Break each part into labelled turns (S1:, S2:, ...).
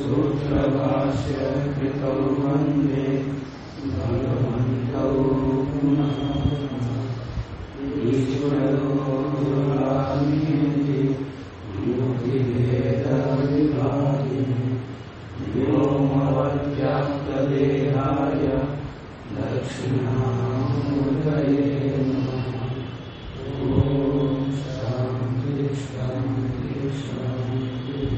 S1: सूत्रभाष्य कृतौ वंदे भगवन्तौ पुनः ईश्वरो गुरुरामेति मूर्तिभेदविभागिनि व्योमवद्व्याप्तदेहाय दक्षिणामूर्तये नमः ॐ शान्ति शान्ति शान्तिः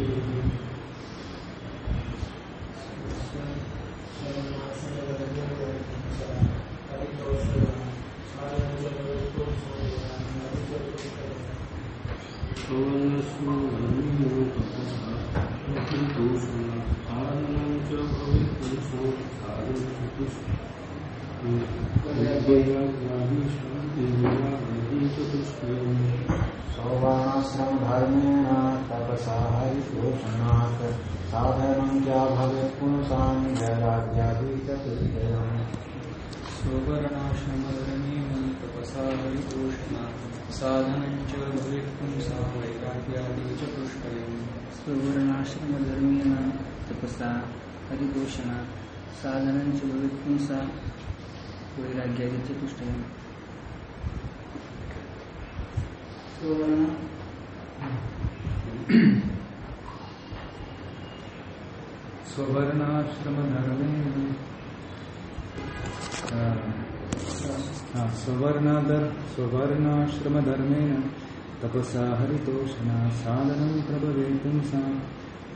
S2: सौवर्णाश्रम धर्मेण तपसा हरिघोषणात् साधनं च भवेत् पुंसां वैराग्यादि चतुष्टयम्
S3: सुवर्णाश्रमधर्मेण तपसा हरितोषणा साधनं च भवेत् पुंसा वैराग्यादि चतुष्टयम्
S4: सुवर्णाश्रमधर्मेण तपसा हरिदोषणा साधनं च भवेत् पुंसा वैराग्यादि चतुष्टयम् सुवर्ण।
S1: स्ववर्णाश्रम धर्मेण हाँ स्ववर्णादर स्ववर्णाश्रम धर्मेण तपसा हरितोषणा साधनं प्रभवे पुंसा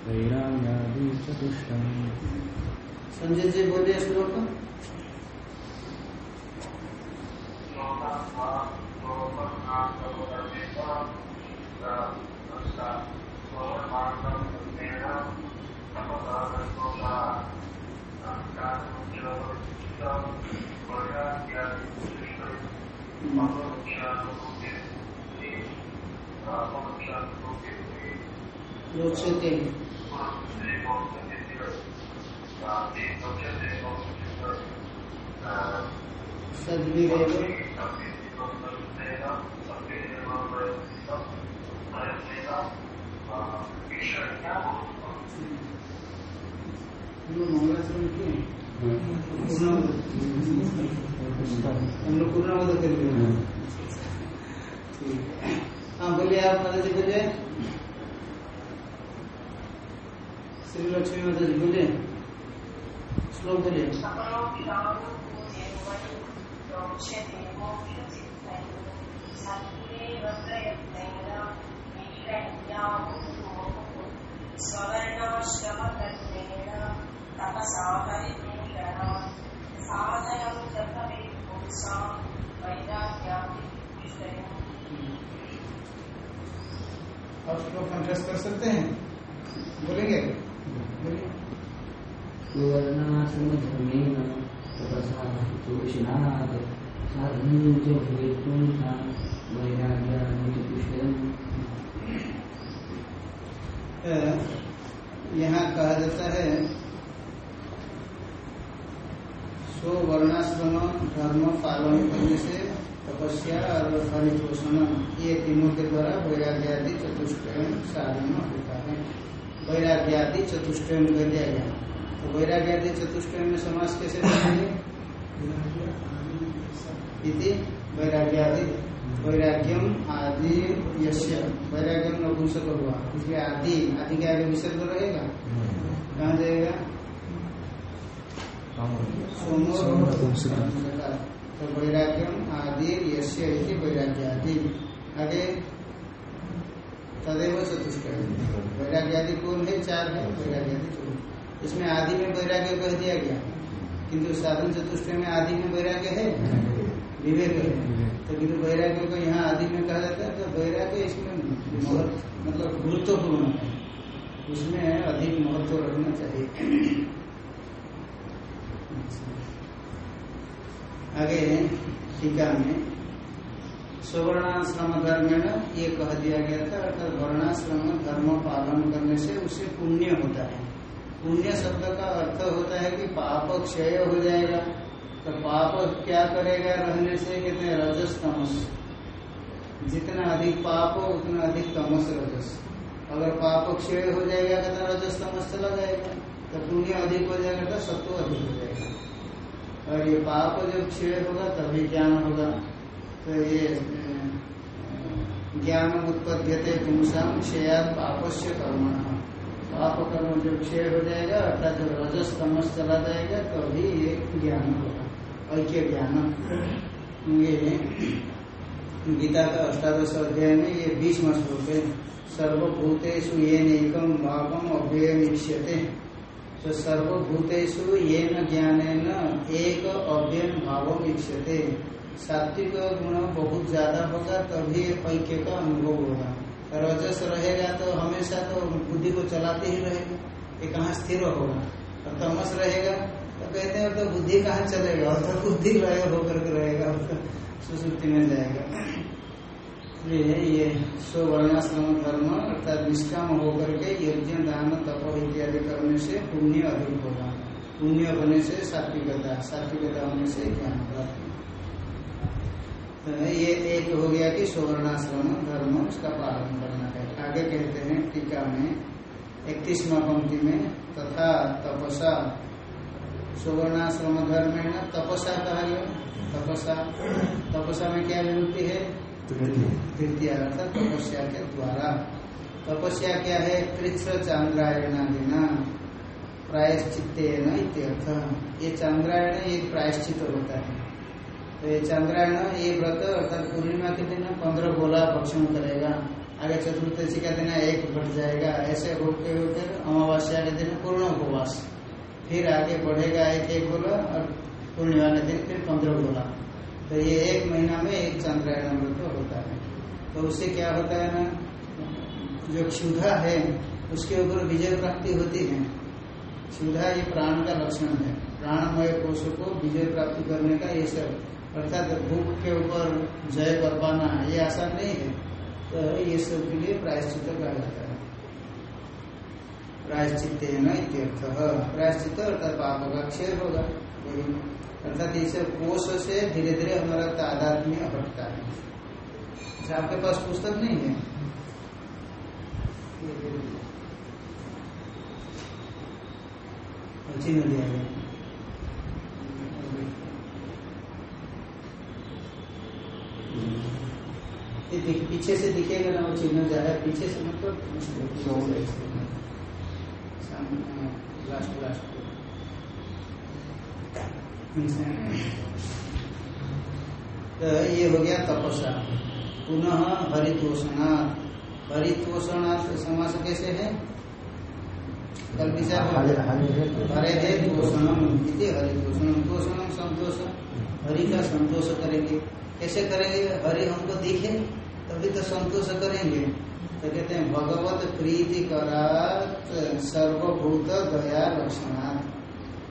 S1: वैराग्यादि
S4: संजय जी बोलिए श्लोक रोचते सद्विवेक हम लोग मंगलाचरण किए पूर्ण हम लोग पूर्ण बोध कर ठीक है। हाँ बोलिए आप माता जी बोलिए। श्री लक्ष्मी माता जी बोलिए। श्लोक बोलिए।
S5: तपसा हरिभूषणा साधनं च भवेत् पुंसां वैराग्यादिविषयम्
S4: और श्लोक कंठस्थ कर सकते हैं। बोलेंगे?
S6: पुंसां वैराग्यादिचतुष्टयम्
S4: अ, यहाँ कहा जाता है सो वर्णाश्रम धर्म पालन करने से तपस्या और हरिपोषण ये तीनों के द्वारा वैराग्यादि चतुष्टयम साधन होता है। वैराग्यादि चतुष्टयम कह दिया गया। तो वैराग्यादि चतुष्टयम में समास कैसे करेंगे? इति वैराग्यादि वैराग्यम आदि यश्य वैराग्यम नपुंसक हुआ इसलिए आदि आदि के आगे विसर्ग रहेगा? कहाँ जाएगा? सोमो तो वैराग्यम आदि यश्य इति वैराग्यादि। आगे तदेव चतुष्टय वैराग्यादि कौन है? चार है, वैराग्यादि चतुष्टय इसमें आदि में वैराग्य कह दिया गया। किंतु साधन चतुष्टय में आदि में वैराग्य है? विवेक है। तो किंतु वैराग्य को यहाँ आदि में कहा जाता है तो वैराग्य इसमें मतलब गुरुत्वपूर्ण है। उसमें अधिक महत्व रखना चाहिए। आगे टीका में। सुवर्णाश्रम धर्मेण, ये कह दिया गया था, अर्थात वर्णाश्रम धर्म पालन करने से उसे पुण्य होता है। पुण्य शब्द का अर्थ होता है कि पाप क्षय हो जाएगा। तो पाप क्या करेगा रहने से? कहते हैं रजस तमस जितना अधिक पाप हो, उतना अधिक तमस रजस। अगर पाप क्षय हो जाएगा कहते हैं रजस तमस चला जाएगा। तो पुण्य अधिक हो जाएगा तो सत्व अधिक हो जाएगा। और ये पाप जब क्षय होगा, तभी ज्ञान होगा। तो ये ज्ञान उत्पद्यते पुंसाम क्षयात पापस्य कर्म पाप कर्म जब क्षय हो जाएगा, अर्थात जब रजस तमस चला जाएगा, तभी ये ज्ञान होगा। ऐक्य ज्ञान। ये गीता का अष्टादश अध्याय में ये बीस श्लोक है। सर्वभूतेषु ये एकम भावम अव्ययमीक्ष्यते। तो सर्वभूतेषु ये ज्ञान एक अव्ययन भाव इच्छते सात्विक गुण बहुत ज़्यादा होगा, तभी ऐक्य का अनुभव होगा। रजस रहेगा तो हमेशा तो बुद्धि को चलाते ही रहेगा ये कहाँ स्थिर होगा। और तमस रहेगा तो कहते हैं तो बुद्धि कहाँ चलेगा? और तो बुद्धि लय होकर के रहेगा, सुसुप्ति में जाएगा। इसलिए ये स्वर्णाश्रम धर्म अर्थात निष्काम होकर के यज्ञ, दान, तप इत्यादि करने से पुण्य अधिक होगा। पुण्य होने से सात्विकता सात्विकता होने से ज्ञान तो ये एक हो गया कि सुवर्णाश्रम धर्म, उसका पालन करना है। आगे कहते हैं, टीका में, इकतीसवा पंक्ति में, तथा तपसा। सुवर्णाश्रम धर्म तपसा कहा गया। तपसा तपसा में क्या विभक्ति है? तृतीय अर्थात तपस्या के द्वारा तपस्या क्या है? कृष्ण चांद्रायणादिना प्रायश्चित ये चांद्रायण एक प्रायश्चित होता है। तो ये चंद्रायण, ये व्रत, अर्थात पूर्णिमा के दिन पंद्रह गोला भक्षण करेगा। आगे चतुर्थी का दिन एक बढ़ जाएगा। ऐसे होते होते अमावस्या के दिन पूर्ण उपवास। फिर आगे बढ़ेगा एक एक गोला और पूर्णिमा के दिन फिर पंद्रह गोला तो ये एक महीना में एक चंद्रायण व्रत होता है। तो उससे क्या होता है ना, जो क्षुधा है, उसके ऊपर विजय प्राप्ति होती है। क्षुधा ये प्राण का लक्षण है। प्राणमय कोष को विजय प्राप्ति करने का ये सब, अर्थात भूख के ऊपर जय कर पाना ये आसान नहीं है। तो ये सब के लिए प्रायश्चित कहा जाता है। प्रायश्चित प्रायश्चित अर्थात पाप का क्षय होगा। अर्थात इसे कोष से धीरे धीरे हमारा तादात्म्य हटता है। अच्छा, आपके पास पुस्तक नहीं है? दिया गया पीछे से दिखेगा ना वो चिन्ह जाए पीछे से मतलब लास्ट लास्ट तो ये हो गया तपस्या। पुनः हरितोषणा। हरितोषणार्थ समास कैसे है? कल हरे है तोषणम हरितोषणम। तोषणम संतोष। हरि का संतोष करेंगे। कैसे करेंगे? हरि हमको दिखे, तभी तो संतोष करेंगे। तो कहते हैं, भगवत प्रीति करा सर्वभूत दया लक्षणार्थ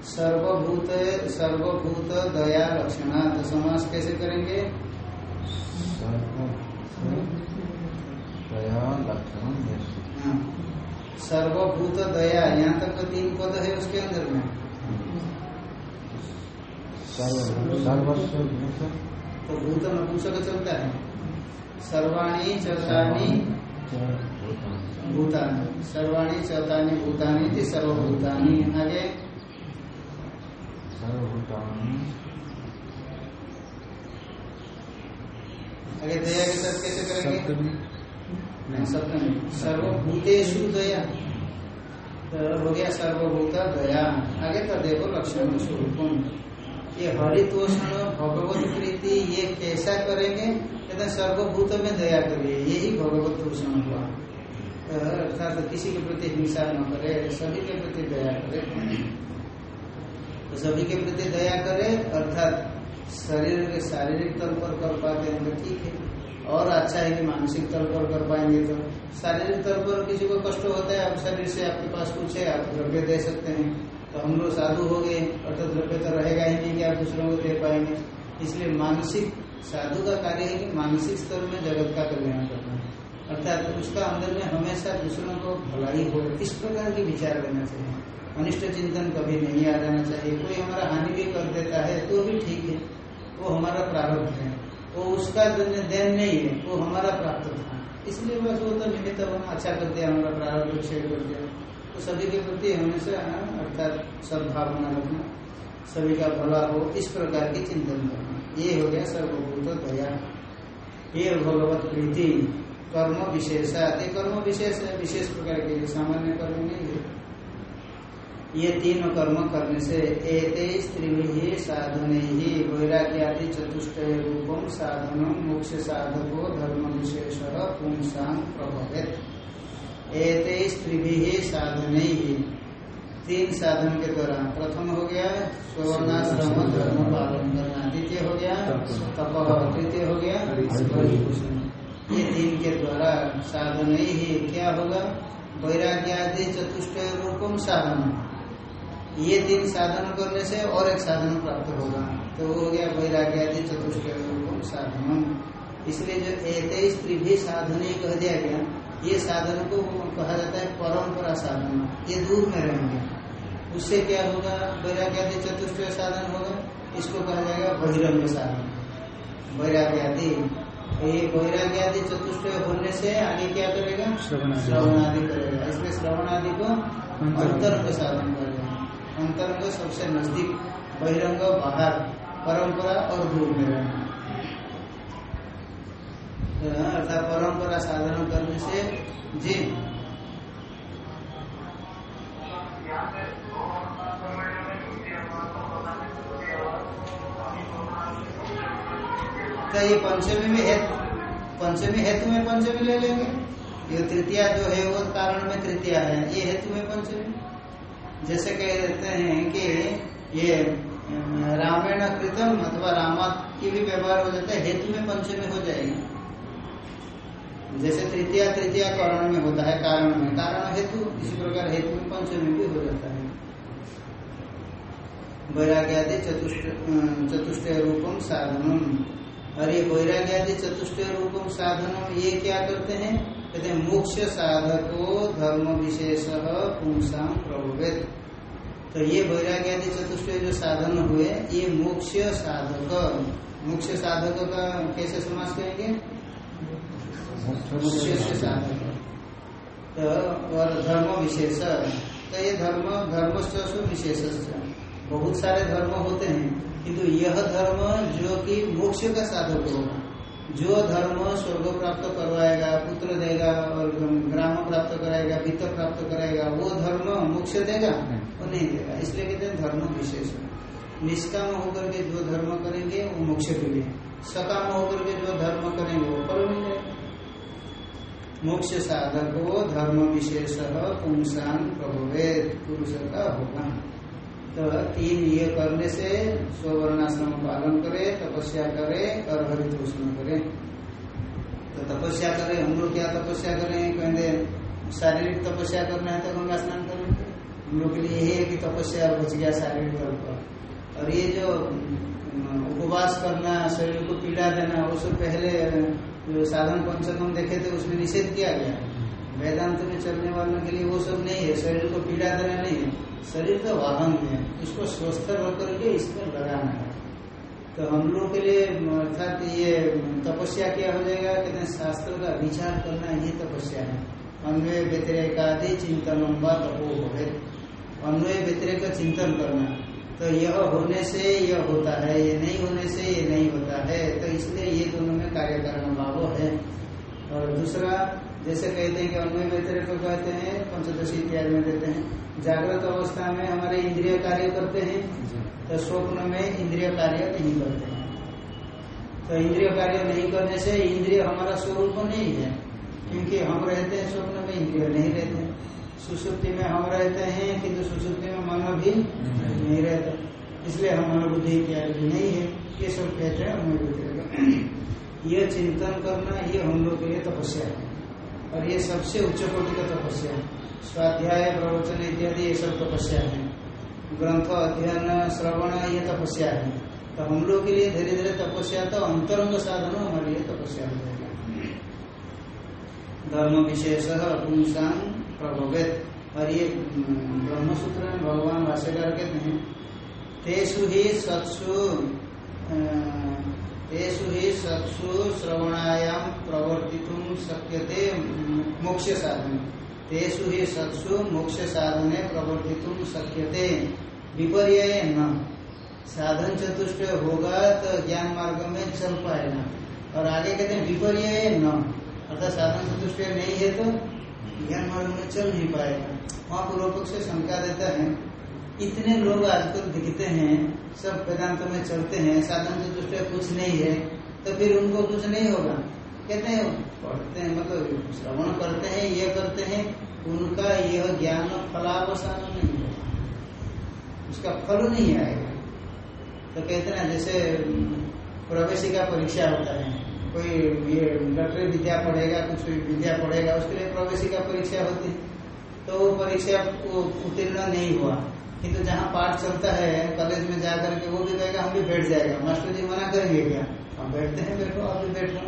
S4: सर्वभूत सर्वभूत दया लक्षणार्थ समास कैसे करेंगे?
S1: दया लक्षण
S4: हाँ। सर्वभूत दया यहाँ तक तो तीन पद है उसके अंदर में। तो भूत नपुंसक चलता है। सर्वाणी चौथानी भूतानी। सर्वाणी चौथानी भूतानी थी सर्वभूतानी। आगे
S1: सर्वभूतानी
S4: आगे दया के साथ कैसे करेंगे? सप्तमी सर्वभूतेषु दया। तो हो गया सर्वभूत दया। आगे तो देखो लक्षण स्वरूप ये हरितोषण भगवत प्रीति ये कैसा करेंगे? कहते सर्वभूत में दया करिए। यही भगवत पोषण हुआ। अर्थात तो किसी के प्रति हिंसा न करे सभी के प्रति दया करे। तो सभी के प्रति दया करे अर्थात शरीर के शारीरिक तल पर कर पाते हैं तो ठीक है। और अच्छा है कि मानसिक तल पर कर पाएँगे तो। शारीरिक तल पर किसी को कष्ट होता है, आप शरीर से आपके पास कुछ है, आप द्रव्य दे सकते हैं। तो हम लोग साधु हो गए अर्थात द्रव्य तो रहेगा ही नहीं कि आप दूसरों को दे पाएँगे। इसलिए मानसिक, साधु का कार्य है कि मानसिक स्तर में जगत का कल्याण करना अर्थात उसका अंदर में हमेशा दूसरों को भलाई हो, इस प्रकार की विचार करना चाहिए। अनिष्ट चिंतन कभी नहीं आ जाना चाहिए। कोई हमारा हानि भी कर देता है तो भी ठीक है। वो हमारा प्रारब्ध है। वो उसका देन नहीं है, वो हमारा प्राप्त था। इसलिए बस वो तो निमित्त होना अच्छा कर दिया, हमारा प्रारब्ध क्षय कर दिया। तो सभी के प्रति हमेशा अर्थात सद्भावना रखना, सभी का भला हो, इस प्रकार की चिंतन करना। ये हो गया सर्वभूत दया। ये भगवत प्रीति, कर्म विशेषा ये कर्म विशेष है, विशेष प्रकार के, सामान्य कर्म नहीं है। ये तीन कर्म करने से एते स्त्री साधन ही वैराग्यादि चतुष्ट रूपम साधन मोक्ष साधको धर्म विशेष पुंसा प्रभावित। एते स्त्री साधन। ही तीन साधन के द्वारा प्रथम हो गया स्वर्णाश्रम धर्म, पालन, करना। द्वितीय हो गया तप। तृतीय हो गया ये तीन के द्वारा साधन ही क्या होगा? वैराग्यादि चतुष्ट रूपम साधन ये तीन साधन करने से और एक साधन प्राप्त होगा। तो हो गया वैराग्य आदि चतुष्ट साधन इसलिए जो एते स्त्री भी साधन ही कह दिया गया ये साधन को कहा जाता है परंपरा साधन। ये दूर में रहेंगे। उससे क्या होगा? वैराग्य आदि चतुष्ट साधन होगा। इसको कहा जाएगा बहिरंग साधन। वैराग्य आदि ये वैराग्य आदि चतुष्ट होने से आगे क्या करेगा? श्रवण आदि करेगा। इसलिए श्रवण आदि को अंतरंग साधन करेगा। अंतरंग सबसे नज़दीक, बहिरंग, बाहर, परंपरा और दूर में रहना। अर्थात परंपरा साधन करने से जी तो ये पंचमी में हेतु, पंचमी हेतु में पंचमी ले लेंगे? ये तृतीया जो है, वो कारण में तृतीया है। ये हेतु में पंचमी? जैसे कह देते हैं कि ये रामायण कृतम अथवा रामा की भी व्यवहार हो जाता है, हेतु में पंचमी हो जाएगी। जैसे तृतीया तृतीया कारण में होता है, कारण में। कारण हेतु, इसी प्रकार हेतु में पंचमी भी हो जाता है। वैराग्यादि चतुष्ट चतुष्ट रूपम साधनम। और ये वैराग्यादि चतुष्ट रूपम साधनम, ये क्या करते हैं? कहते हैं मोक्ष साधको धर्म विशेष पुंसाम प्रभुवित। तो ये वैराग्यादि चतुष्ट जो साधन हुए, ये मोक्ष साधक मोक्ष साधक का कैसे समाज मोक्ष साधक तो और धर्म विशेष तो ये धर्म धर्म विशेष बहुत सारे धर्म होते हैं, किंतु यह धर्म जो कि मोक्ष का साधक होगा। जो धर्म स्वर्ग प्राप्त करवाएगा पुत्र देगा और ग्राम प्राप्त कराएगा वित्त प्राप्त कराएगा वो धर्म मोक्ष देगा वो नहीं देगा। इसलिए कहते हैं धर्म विशेष। निष्काम होकर के जो धर्म करेंगे वो मोक्ष के लिए। सकाम होकर के जो धर्म करेंगे वो पर मिल। जाएगा मोक्ष साधक वो धर्म विशेष पुंसान प्रभुवेद पुरुष का होगा तो तीन ये करने से स्वर्णाश्रम पालन करे, तपस्या करे और हरितोषण करे। तो तपस्या करे, हम लोग क्या तपस्या करें कहते शारीरिक तपस्या करना है तो गंगा स्नान करेंगे। हम लोग के लिए यही है कि तपस्या बच गया शारीरिक तौर पर। और ये जो उपवास करना, शरीर को पीड़ा देना सब पहले साधन पंचकम देखे थे, उसमें निषेध किया गया वेदांत में चलने वालों के लिए वो सब नहीं है, शरीर को पीड़ा देना नहीं है, शरीर तो वाहन है इसको स्वस्थ होकर के इसमें लगाना है। तो हम लोग के लिए, अर्थात ये तपस्या क्या हो जाएगा, कहते हैं शास्त्र का विचार करना ये तपस्या है। अन्वय व्यतिरेक आदि चिंतन तपो हो अन्वय व्यतिरेक का चिंतन करना। तो यह होने से यह होता है, ये नहीं होने से ये नहीं होता है। तो इसलिए ये दोनों में कार्य कारण भाव है। और दूसरा जैसे कहते हैं कि अन्वय व्यतिरेक कहते हैं पंचदशी इत्यादि में देते हैं। जागृत अवस्था में हमारे इंद्रिय कार्य करते हैं तो स्वप्न में इंद्रिय कार्य नहीं करते हैं। तो इंद्रिय कार्य नहीं करने से इंद्रिय हमारा स्वरूप नहीं है क्योंकि हम रहते हैं स्वप्न में इंद्रिय नहीं रहते हैं। सुसुप्ति में हम रहते हैं किंतु सुसुप्ति में मन भी नहीं रहता। इसलिए हम अनुभूति इत्यादि नहीं है। ये सब कहते हैं अनुभूति ये चिंतन करना ये हम लोग के लिए तपस्या है। और ये सबसे उच्च कोटि का तपस्या है। स्वाध्याय, प्रवचन इत्यादि ये सब तपस्या है। ग्रंथ अध्ययन, श्रवण ये तपस्या है। तो हम लोग के लिए धीरे धीरे तपस्या तो अंतरंग साधन हमारे लिए तपस्या हो जाएगा। धर्म विशेष पुंसां प्रभवेत। और ये ब्रह्म सूत्र में भगवान भाष्यकार कहते हैं तेसु ही सत्सु सत्सु श्रवणायाम प्रवर्तितुम शक्यते मोक्ष साधन तेसु ही सत्सु मोक्ष साधने प्रवर्तितुम शक्यते। विपर्य न। साधन चतुष्ट होगा तो ज्ञान मार्ग में चल पाएगा और आगे कहते हैं विपर्य न। अर्थात साधन चतुष्ट नहीं है तो ज्ञान मार्ग में चल नहीं पाएगा वहाँ पूर्व पक्ष शंका देता है। इतने लोग आजकल दिखते हैं, सब वेदांत में चलते हैं, साधन चतुष्ट कुछ नहीं है। तो फिर उनको कुछ नहीं होगा। कहते हैं, पढ़ते हैं मतलब श्रवण करते हैं, ये करते हैं, उनका यह ज्ञान फलावसान नहीं होगा उसका फल नहीं आएगा। तो कहते हैं ना जैसे प्रवेशिका परीक्षा होता है, कोई ये डॉक्टरी विद्या पढ़ेगा, कुछ विद्या पढ़ेगा, उसके लिए प्रवेशी का परीक्षा होती तो वो परीक्षा उत्तीर्ण नहीं हुआ। किंतु जहाँ पाठ चलता है, कॉलेज में जाकर के वो भी कहेगा, हम भी बैठ जाएगा। मास्टर जी मना करेंगे क्या? हम बैठते हैं बैठो आप भी बैठो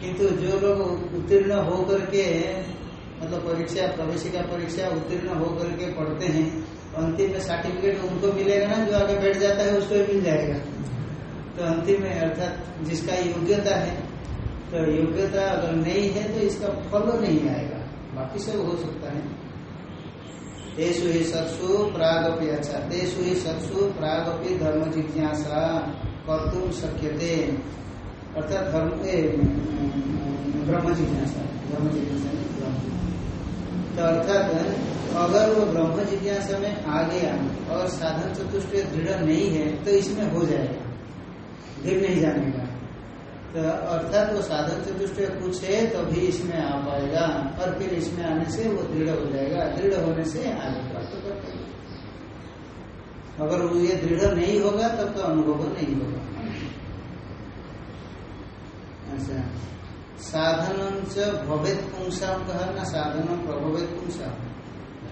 S4: किंतु जो लोग उत्तीर्ण होकर के मतलब परीक्षा, प्रवेशिका परीक्षा उत्तीर्ण होकर के पढ़ते हैं, अंतिम में सर्टिफिकेट उनको मिलेगा ना, जो आगे बैठ जाता है, उसको मिल जाएगा। तो अंतिम में, अर्थात जिसका योग्यता है तो योग्यता अगर नहीं है तो इसका फल नहीं आएगा। बाकी सब हो सकता है। तेसु ही सत्सु प्रागपि अच्छा तेसु ही सत्सु प्रागपि धर्म जिज्ञासा कर्तुम शक्यते। अर्थात धर्म ब्रह्म जिज्ञासा ब्रह्म जिज्ञासा नहीं ब्रह्म तो अर्थात, अगर वो ब्रह्म जिज्ञासा में आ गया और साधन चतुष्ट दृढ़ नहीं है तो इसमें हो जाएगा। गिर नहीं जाने का तो अर्थात वो साधन चतुष्ट कुछ है तभी इसमें आ पाएगा। और फिर इसमें आने से वो दृढ़ हो जाएगा। दृढ़ होने से आगे। अगर वो ये दृढ़ नहीं होगा तब तो अनुभव नहीं होगा। अच्छा साधन च भवेत पुंसा कहा ना साधन प्रभवेत पुंसा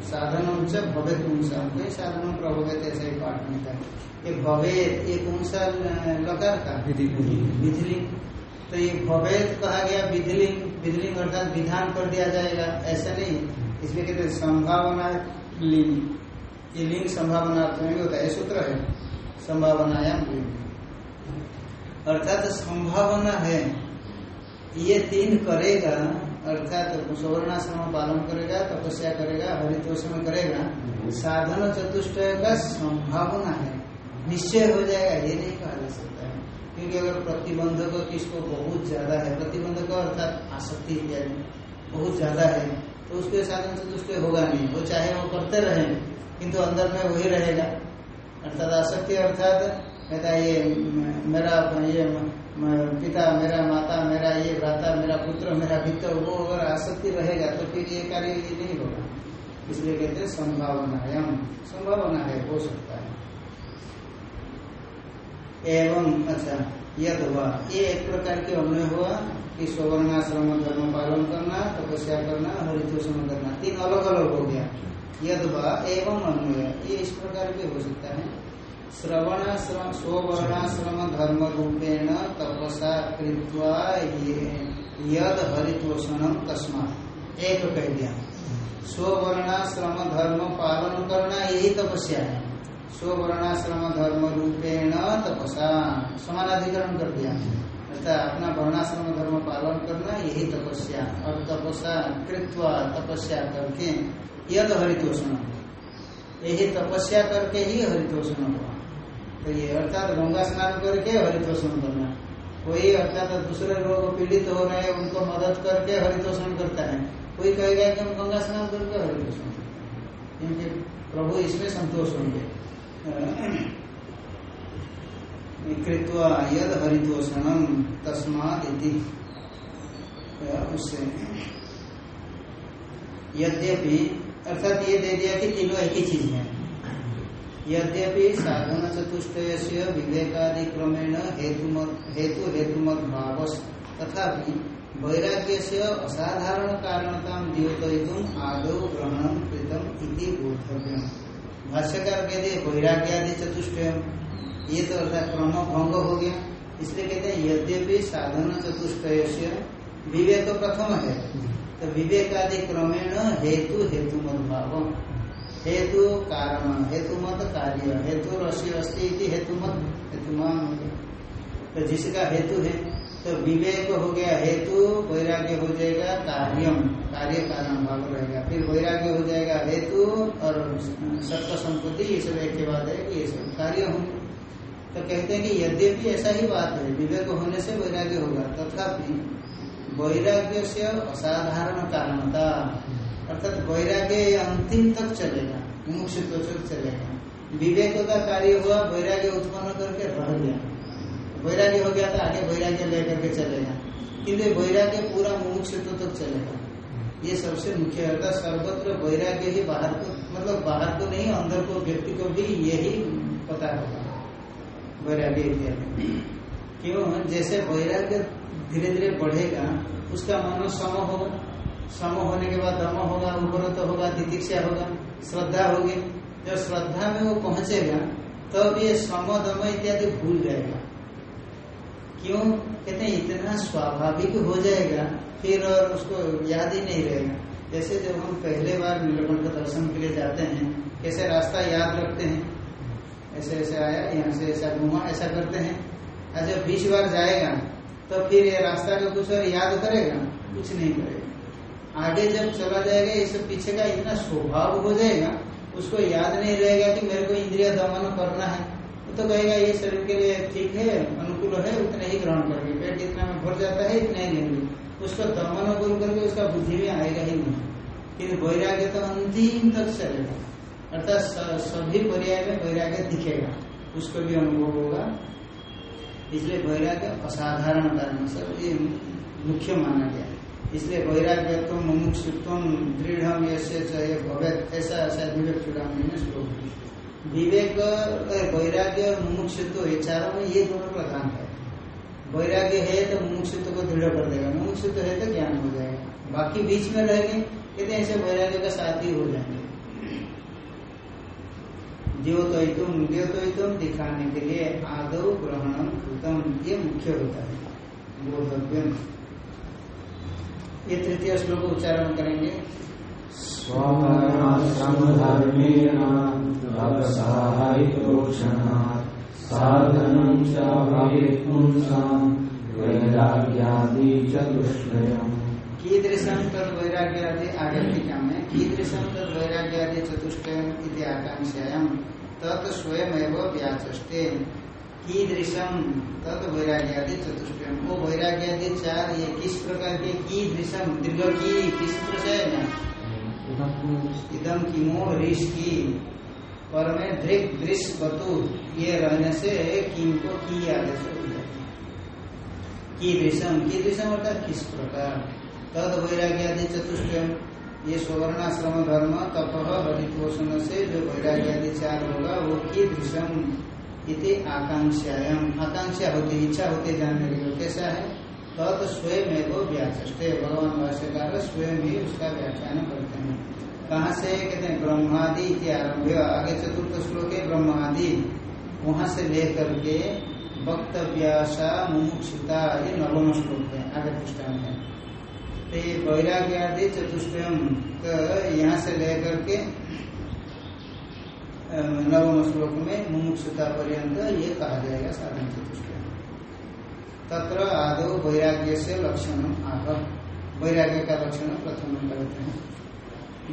S4: साधन च भवेत पुंसा कोई साधन प्रभवेत ऐसा ही पाठ में था। ये भवेत ये कौन सा लकार का
S7: विधि
S4: विधिलिंग। तो ये भवेद कहा गया विधिलिंग। विधिलिंग अर्थात विधान कर दिया जाएगा। ऐसा नहीं। इसलिए कहते संभावना लिंग। ये लिंग संभावना में होता है सूत्र है। संभावनायाम लिंग अर्थात संभावना है, ये तीन करेगा, अर्थात तो सुवर्णाश्रम पालन करेगा, तपस्या करेगा हरितोषण करेगा, साधन चतुष्टय का संभावना है। निश्चय हो जाएगा, ये नहीं कहा जा सकता है। क्योंकि अगर प्रतिबंधक किसको बहुत ज़्यादा है, प्रतिबंधक अर्थात आसक्ति इत्यादि बहुत ज़्यादा है तो उसके साधन चतुष्ट होगा नहीं। वो चाहे वो करते रहे किंतु अंदर में वही रहेगा। अर्थात आसक्ति अर्थात कहता ये, मेरा ये पिता, मेरा माता, मेरा ये भ्राता, मेरा पुत्र, मेरा वित्त वो अगर आसक्ति रहेगा तो फिर ये कार्य ये नहीं होगा। इसलिए कहते हैं संभावना है, हो सकता है। एवं अच्छा यद हुआ। ये एक प्रकार के अन्वय हुआ कि स्वर्णाश्रम धर्म पालन करना, तपस्या करना, हरितोषण करना, तीन अलग अलग हो गया। यद एवं अन्वय। ये इस प्रकार के हो सकता है। श्रवणाश्रम स्वर्णाश्रम धर्म रूपेण तपसा कृत्वा यद हरितोषणम तस्मात। एक कह दिया। स्वर्णाश्रम धर्म पालन करना यही तपस्या है। स्वर्णाश्रम धर्म रूपेण तपसा। समानाधिकरण कर दिया। अर्थात अपना वर्णाश्रम धर्म पालन करना, यही तपस्या। और तपस्या कृत्वा तपस्या करके यद हरितोषण यही तपस्या करके ही हरितोषण हुआ तो ये अर्थात गंगा स्नान करके हरितोषण करना। कोई अर्थात दूसरे लोग पीड़ित हो रहे हैं, उनको मदद करके हरितोषण करता है। कोई कहेगा कि हम गंगा स्नान करके हरितोषण करते हैं। प्रभु इसमें संतोष होंगे। यद हरितोषणम तस्माद इति। उससे। यद्यपि, अर्थात ये दे दिया कि तीनों एक ही चीज़ है यद्यपि साधन चतुष्टय से विवेकादि क्रमेण हेतु हेतु हेतुमत भाव तथापि वैराग्य से असाधारण कारणता द्योतयितुम आदौ ग्रहण कृतम इति बोधव्यम। भाष्यकार कहते वैराग्यादि चतुष्टय ये तो अर्थात क्रम भंग हो गया। इसलिए कहते हैं, यद्यपि साधन चतुष्टय से विवेक प्रथम है तो विवेकादि क्रमेण हेतु हेतु मत भाव हेतु कारण, हेतु मत कार्य, हेतु रसी इति हेतु मत, हेतु तो जिसका हेतु है तो विवेक हो गया, हेतु वैराग्य हो जाएगा कार्यम कार्य कारण भाव रहेगा। फिर वैराग्य हो जाएगा, हेतु और सत्य संपत्ति, ये सब एक बाद है कि ये सब कार्य होंगे। तो कहते हैं कि यद्यपि ऐसा ही बात है, विवेक होने से वैराग्य होगा, तथापि वैराग्य से असाधारण कारणता, अर्थात वैराग्य अंतिम तक चलेगा मुमुक्षुत्व तक चलेगा। विवेक का कार्य हुआ, वैराग्य उत्पन्न करके रह गया। वैराग्य हो गया तो आगे वैराग्य लेकर के चलेगा। किंतु वैराग्य पूरा मुमुक्षुत्व तक चलेगा। ये सबसे मुख्य अर्थात सर्वत्र वैराग्य ही बाहर को मतलब बाहर को नहीं, अंदर को, व्यक्ति को भी यही पता होगा। वैराग्य इत्यादि क्यों? जैसे वैराग्य धीरे धीरे बढ़ेगा, उसका मन सम होगा। सम होने के बाद दम होगा उपरत होगा दितिक्षा होगा, श्रद्धा होगी। जब श्रद्धा में वो पहुंचेगा, तब तो ये सम, दम इत्यादि भूल जाएगा। क्यों? कहते हैं, इतना स्वाभाविक हो जाएगा, फिर और उसको याद ही नहीं रहेगा। जैसे जब हम पहले बार नीलकंठ दर्शन के लिए जाते हैं, कैसे रास्ता याद रखते हैं ऐसे ऐसे आया, यहाँ से ऐसा घूमा, ऐसा करते हैं। जब बीस बार जाएगा तो फिर ये रास्ता का कुछ और याद करेगा? कुछ नहीं करेगा। आगे जब चला जाएगा ये सब पीछे का इतना स्वभाव हो जाएगा, उसको याद नहीं रहेगा कि मेरे को इंद्रिया दमन करना है। वो तो कहेगा, ये शरीर के लिए ठीक है, अनुकूल है, उतना ही ग्रहण करेंगे पेट जितना में भर जाता है, इतना ही लेंगे उसको दमन गुरु करके उसका बुद्धि में आएगा ही नहीं। किन्तु वैराग्य तो अंतिम तक चलेगा। अर्थात सभी पर्याय में वैराग्य दिखेगा। उसको भी अनुभव होगा। इसलिए वैराग्य असाधारण कारण सब ये मुख्य माना गया। इसलिए वैराग्य तो मुमुक्षुत्व, दृढ़ ऐसा ऐसा विवेक चुड़ामी श्लोक विवेक वैराग्य और मुमुक्षुत्व ये चारों में ये दोनों प्रधान है। वैराग्य है तो मुमुक्षुत्व को दृढ़ कर देगा। मुमुक्षुत्व है तो ज्ञान हो जाएगा। बाकी बीच में रहेंगे, कहते ऐसे वैराग्य का साथी हो जाएँगे। द्योतम द्योतम दिखाने के लिए आदव ग्रहणम कृतम, ये मुख्य होता है बोधव्यम ये तृतीय श्लोक उच्चारण करेंगे।
S1: तपसाहरितोषणात् साधनं च वैराग्यादि चतुष्टयम्
S4: कीदृशं तद वैराग्यादि में कीदृशं तद वैराग्यादि तत् स्वयमेव व्याचष्टे कीदृशम तद वैराग्यादि वो वैराग्यादि चार ये किस प्रकार के कीदृशम दीर्घ की, किस इदम की मोह ऋष की पर में दृक दृश्य बतु ये रहने से किम को की आदेश हो। जाती की दृशम की दृशम अर्थात किस प्रकार। तद वैराग्यादि चतुष्टयम। ये स्वर्णाश्रम धर्म, तप हरितोषण से जो वैराग्यादि चार होगा, वो की दृशम इति आकांक्षायाम। आकांक्षा होती, इच्छा होती जानने के लिए कैसा है। तत् स्वयं एवं व्याचे भगवान भाष्यकार स्वयं ही उसका व्याख्यान करते हैं। कहा से? कहते हैं, ब्रह्मादि इति आरंभ आगे चतुर्थ श्लोक है ब्रह्मादि। वहाँ से लेकर के वक्तव्यासा मुमुक्षुता, ये नवम श्लोक है, आगे पृष्ठान है। तो ये वैराग्यादि चतुष्टयम तो यहाँ से लेकर के नवम श्लोक में मुमुक्षुता पर्यंत ये कहा जाएगा साधन चतुष्ट तत्र आदो वैराग्य से लक्षण आह। वैराग्य का लक्षण प्रथम करते हैं।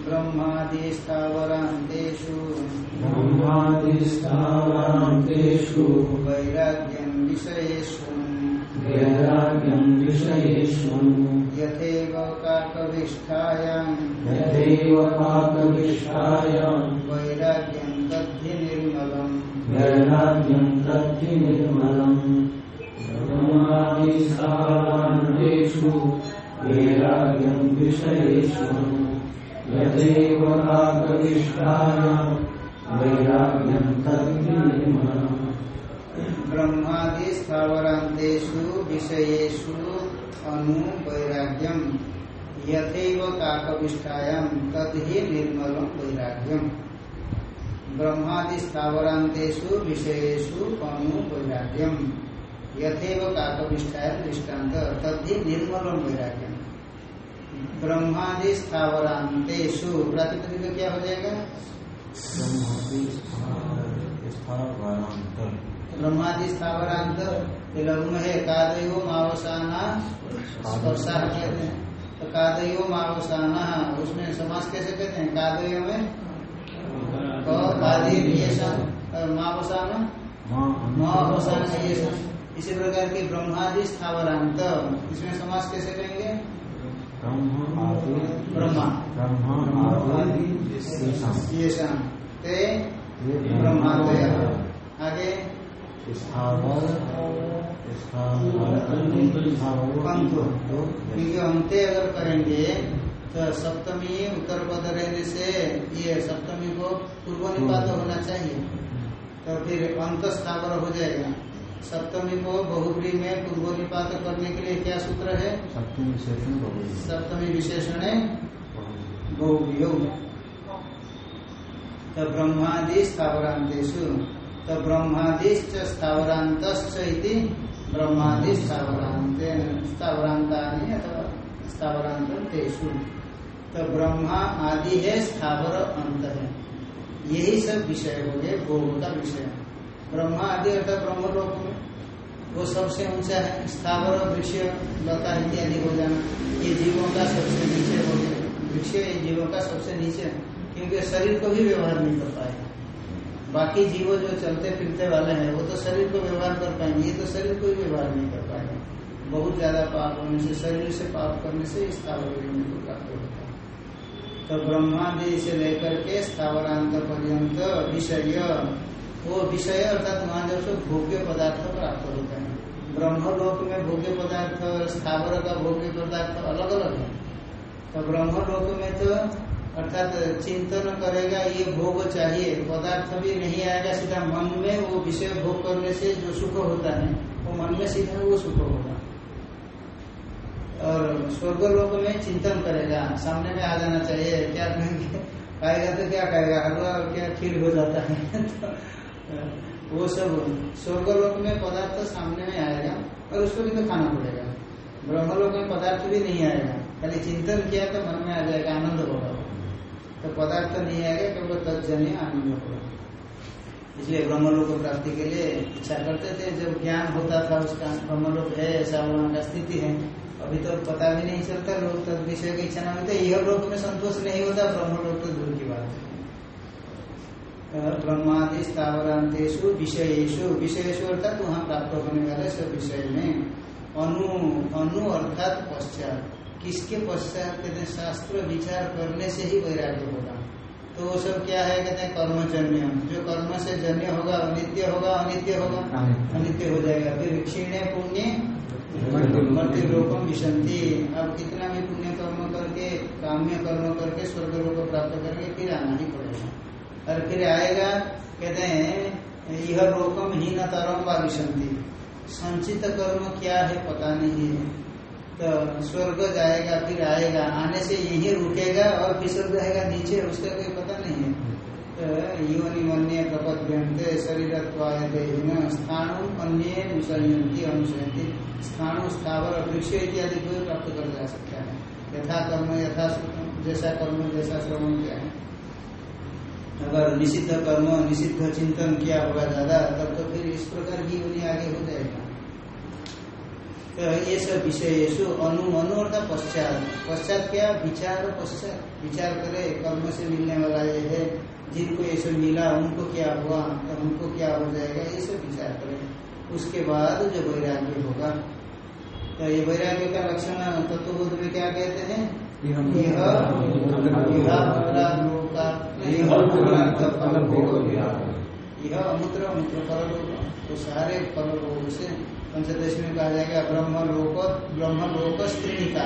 S4: ब्रह्मादिस्तावरांतेषु
S1: ब्रह्मादिस्तावरान्तेषु
S4: वैराग्यं विषयेषु।
S1: वैराग्यं विषयेषु
S4: यथेव काकविष्ठायां
S1: यथैव पाकविष्टायां
S4: वैराग्यं तद्धि निर्मलम्
S1: वैराग्यं तद्धि निर्मलम् ब्रह्मादिस्तावरान्तेषु वैराग्यं विषयेषु यदेव पाकविष्टायां वैराग्यं तद्धि निर्मलम्
S4: ब्रह्मादि स्थावरांतेषु विषयेषु अनु वैराग्यम यथैव काकविष्ठायाम तदहि निर्मलम वैराग्यम। ब्रह्मादि स्थावरांतेषु विषयेषु अनु वैराग्यम यथैव काकविष्ठायाम दृष्टांत तदहि निर्मलम वैराग्यम। ब्रह्मादि स्थावरांतेषु प्रातिपदिक क्या हो जाएगा? ब्रह्मादि स्थावरांत ये है कादयो मावसाना स्पर्शा कहते हैं। तो कादयो मावसाना, उसमें समास कैसे कहते हैं? कादयो में मावसाना? ये इसी प्रकार के ब्रह्मादि स्थावरांत इसमें समास कैसे कहेंगे? ब्रह्मा। शाम ते ब्रह्मादय। आगे। क्योंकि अंत्य अगर करेंगे तो सप्तमी उत्तर पद रहने से ये सप्तमी को पूर्व निपात होना चाहिए तो फिर अंत स्थावर हो जाएगा सप्तमी को बहुब्री में पूर्व निपात करने के लिए क्या सूत्र है सप्तमी विशेषण सप्तमी विशेषण है बहुव्रीय तो ब्रह्मादि स्थावरांतेषु तो ब्रह्मादि स्थावरांत ब्रह्मादि स्थावरांत स्थावरांतानि अथवा स्थावरांतेषु तो ब्रह्मा आदि है, स्थावर अंत है। यही सब विषय हो गए भोग का विषय। ब्रह्मा आदि अर्थात ब्रह्म लोक में। वो सबसे ऊँचा है, स्थावर वृक्ष लता इत्यादि हो जाना। ये जीवों का सबसे नीचे हो गया वृक्ष ये जीवों का सबसे नीचे क्योंकि शरीर को भी व्यवहार नहीं कर पाएगा बाकी जीव जो चलते फिरते वाले हैं, वो तो शरीर को व्यवहार कर पाएँगे, ये तो शरीर को व्यवहार नहीं कर पाएँगे। बहुत ज़्यादा पाप होने से, शरीर से पाप करने से स्थावर को प्राप्त होता है। तो ब्रह्मादि से लेकर के स्थावरांत पर्यंत विषय, वो विषय अर्थात वहाँ जब से भोग्य पदार्थ प्राप्त होते हैं। ब्रह्मलोक में भोग्य पदार्थ और स्थावर का भोग्य पदार्थ अलग अलग है। तो ब्रह्मलोक में तो अर्थात चिंतन करेगा, ये भोग चाहिए, पदार्थ भी नहीं आएगा, सीधा मन में वो विषय भोग करने से जो सुख होता है, वो मन में सीधा वो सुख होगा। और स्वर्गलोक में चिंतन करेगा, सामने में आ जाना चाहिए, क्या कहेंगे? खाएगा तो क्या खाएगा हलवा क्या खीर हो जाता है। तो वो सब स्वर्ग स्वर्गलोक में पदार्थ सामने में आएगा और उसको भी तो खाना पड़ेगा। ब्रह्मलोक में पदार्थ भी नहीं आएगा, खाली चिंतन किया तो मन में आ जाएगा, आनंद होगा। तो पदार्थ नहीं आएगा, केवल तत्जन्य आनंद होगा इसलिए ब्रह्मलोक प्राप्ति के लिए इच्छा करते थे। जब ज्ञान होता था उसका, ब्रह्मलोक है, ऐसा वहाँ का स्थिति है। अभी तो पता भी नहीं चलता, लोग तद विषय की इच्छा न होते। यह लोक में संतोष नहीं होता, ब्रह्मलोक तो दूर की बात है। ब्रह्मादि स्थावरांतेशु विषयेशु विषयेशु अर्थात वहाँ प्राप्त होने वाले सब विषय में। अनु अनु अर्थात पश्चात। किसके पश्चात कहते हैं शास्त्र विचार करने से ही वैराग्य होगा। तो वो सब क्या है कहते हैं कर्मजन्य। जो कर्म से जन्य होगा अनित्य होगा अनित्य होगा अनित्य। हो जाएगा। फिर क्षीण पुण्य मध्य विशंति। अब कितना भी पुण्य कर्म करके काम्य कर्म करके स्वर्ग लोक प्राप्त करके फिर आना ही पड़ेगा। और फिर आएगा कहते हैं यह लोकम ही न तरम व विशंति। संचित कर्म क्या है पता नहीं है। तो स्वर्ग जाएगा, फिर आएगा, आने से यही रुकेगा और फिसल जाएगा नीचे, उसका कोई पता नहीं है। तो योनि मन्य प्रपद्यंते शरीर स्थानु अन्य अनुसयंती अनुसयंती स्थानु स्थावर, वृक्ष इत्यादि को प्राप्त कर जा सकता है। यथा कर्म, यथा जैसा कर्म, जैसा श्रवण क्या है। अगर निषिद्ध कर्म, निषिद्ध चिंतन किया होगा ज़्यादा, तब तो फिर इस प्रकार की योनि आगे हो जाएगा। तो ये सब विषय अनु अनु अर्थात पश्चात। पश्चात क्या? विचार पश्चात। विचार करे कर्म से मिलने वाला ये है। जिनको ये सब मिला उनको क्या हुआ? तो उनको क्या हो जाएगा? ये सब विचार करे। उसके बाद जो वैराग्य होगा। तो ये वैराग्य का लक्षण तत्वबोध में क्या कहते हैं? यह अमूत्र अमूत्र परलोक तो सारे परलोक से पंचदश में कहा जाएगा ब्रह्म लोक ब्रह्म लोक त्रिनिका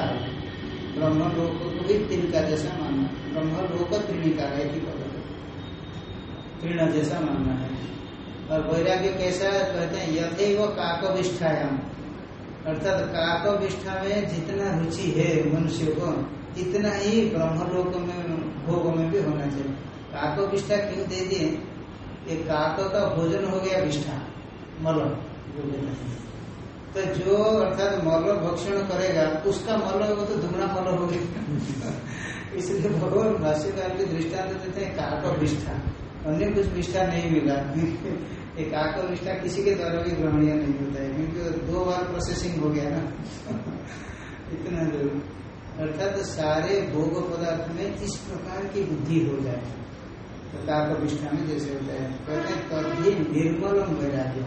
S4: ब्रह्म लोक को भी तिनका जैसा मानना ब्रह्म लोक त्रिनिका है तीर्ण जैसा मानना है। और वैराग्य कैसा कहते हैं यथे वो काकविष्ठायाम। अर्थात काकविष्ठा में जितना रुचि है मनुष्य को, इतना ही ब्रह्मलोक में, भोग में भी होना चाहिए। काकविष्ठा क्यों दे दिए ये काक का भोजन हो गया विष्ठा, मल, जो तो जो अर्थात मल भक्षण करेगा, उसका मल वो तो दुगना मल हो गया इसलिए भगवान भाष्यकार के दृष्टांत देते हैं काक विष्ठा अन्य कुछ विष्ठा नहीं मिला। ये काक विष्ठा किसी के द्वारा भी ग्रहणीय नहीं होता है, क्योंकि दो बार प्रोसेसिंग हो गया ना। इतना ज़रूर अर्थात तो सारे भोग पदार्थ में इस प्रकार की बुद्धि हो जाए तो काक विष्ठा में जैसे होता है, कहते हैं तभी निर्मल वैराग्य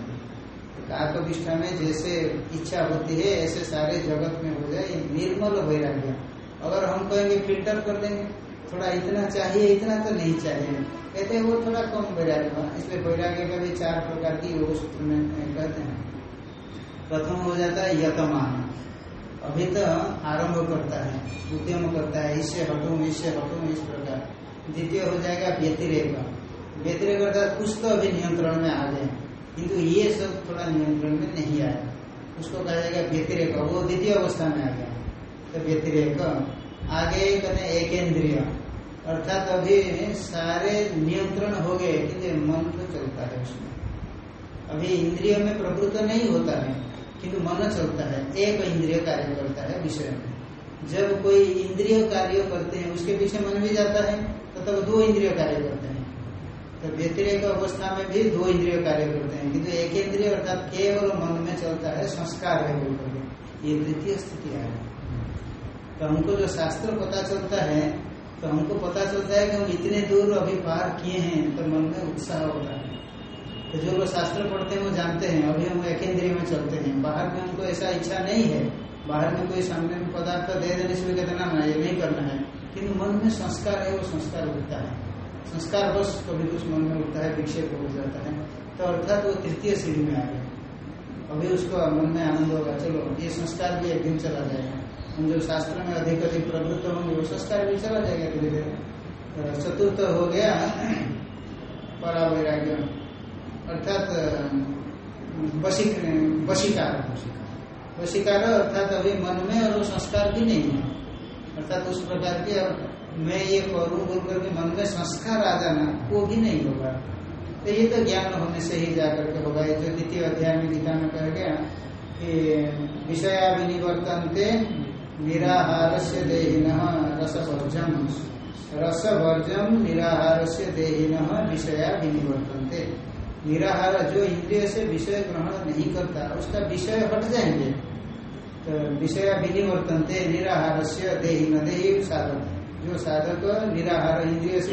S4: विष्ठा में जैसे इच्छा होती है, ऐसे सारे जगत में हो जाए निर्मल वैराग्य अगर हम कहेंगे फ़िल्टर कर देंगे, थोड़ा इतना चाहिए, इतना तो नहीं चाहिए। कहते हैं वो थोड़ा कम वैराग्य इसलिए वैराग्य का भी चार प्रकार की वो सूत्र में कहते हैं। प्रथम हो जाता है यतमान। अभी तो आरंभ करता है, उद्यम करता है, इससे हटूं इससे हटूं, इस प्रकार। द्वितीय हो जाएगा व्यतिरेक। व्यतिरेक अर्थात कुछ तो अभी नियंत्रण में आ गए किंतु ये सब थोड़ा नियंत्रण में नहीं आया। उसको कहा जाएगा व्यतिरेक। वो द्वितीय अवस्था में आ गया। तो व्यतिरेक। आगे कहते एकेंद्रिय। अर्थात अभी सारे नियंत्रण हो गए, किंतु मन तो चलता है उसमें। अभी इंद्रिय में प्रवृत्त नहीं होता है, किंतु मन चलता है। एक इंद्रिय कार्य करता है विषय में। जब कोई इंद्रिय कार्य करते हैं, उसके पीछे मन भी जाता है तो तब दो इंद्रिय कार्य करते हैं। तो व्यतिरेक अवस्था में भी दो इंद्रिय कार्य करते हैं। किंतु एक इंद्रिय अर्थात केवल मन में चलता है, संस्कार है बोल करके ये द्वितीय स्थिति है। तो हमको जो शास्त्र पता चलता है तो हमको पता चलता है कि हम इतने दूर अभी पार किए हैं तो मन में उत्साह होता है। तो जो लोग शास्त्र पढ़ते हैं, वो जानते हैं, अभी हम एक इंद्रिय में चलते हैं। बाहर में हमको ऐसा इच्छा नहीं है। बाहर में कोई सामने पदार्थ दे देने से कहते ना ये नहीं करना है। किंतु मन में संस्कार है, वो संस्कार उठता है। संस्कार बस कभी कुछ मन में उठता है, विक्षेप हो जाता है। तो अर्थात वो तृतीय सीढ़ी में आ गया। अभी उसको मन में आनंद होगा, चलो, ये संस्कार भी एक दिन चला जाएगा। हम जो शास्त्र में अधिक अधिक प्रवृत्त होंगे, वो संस्कार भी चला जाएगा धीरे धीरे। चतुर्थ हो गया परावैराग्य। अर्थात वशिकार। वशिकार अर्थात अभी मन में और वो संस्कार भी नहीं है। अर्थात उस प्रकार के मैं ये करूँ, बोल करके मन में संस्कार आ जाना, वो भी नहीं होगा। तो ये तो ज्ञान होने से ही जाकर के होगा। ये जो द्वितीय अध्याय में गीता में कह गया कि विषया विनिवर्तनते निराहार से देहिन रसवर्जम। रसवर्जम निराहार से देहिन विषया विनिवर्तनते निराहार जो इंद्रिय से विषय ग्रहण नहीं करता, उसका विषय हट जाएँगे। तो विषय विनिवर्तनते निराहार से देही न देही साधक। जो साधक निराहार इंद्रिय से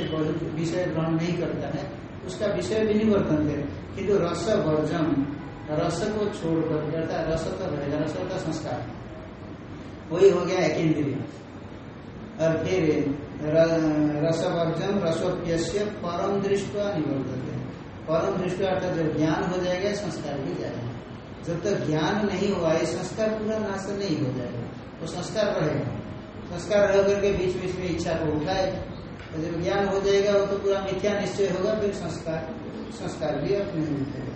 S4: विषय ग्रहण नहीं करता है, उसका विषय विनिवर्तन है किंतु रस वर्जन, रस को छोड़ कर करता रस तो रहेगा, रस का संस्कार। वही हो गया एक इंद्रिय। और फिर रस वर्जन रसोप्य परम दृष्टि निवर्तन परम दृष्टि अर्थात जब ज्ञान हो जाएगा, संस्कार भी जाएगा। जब तक तो ज्ञान नहीं हुआ, ये संस्कार पूरा नाश नहीं हो जाएगा। वो तो संस्कार रहेगा। संस्कार रह करके बीच बीच में इच्छा को उठाए। तो जब ज्ञान हो जाएगा, वो तो पूरा मिथ्या निश्चय होगा, फिर संस्कार संस्कार भी अपने उठेगा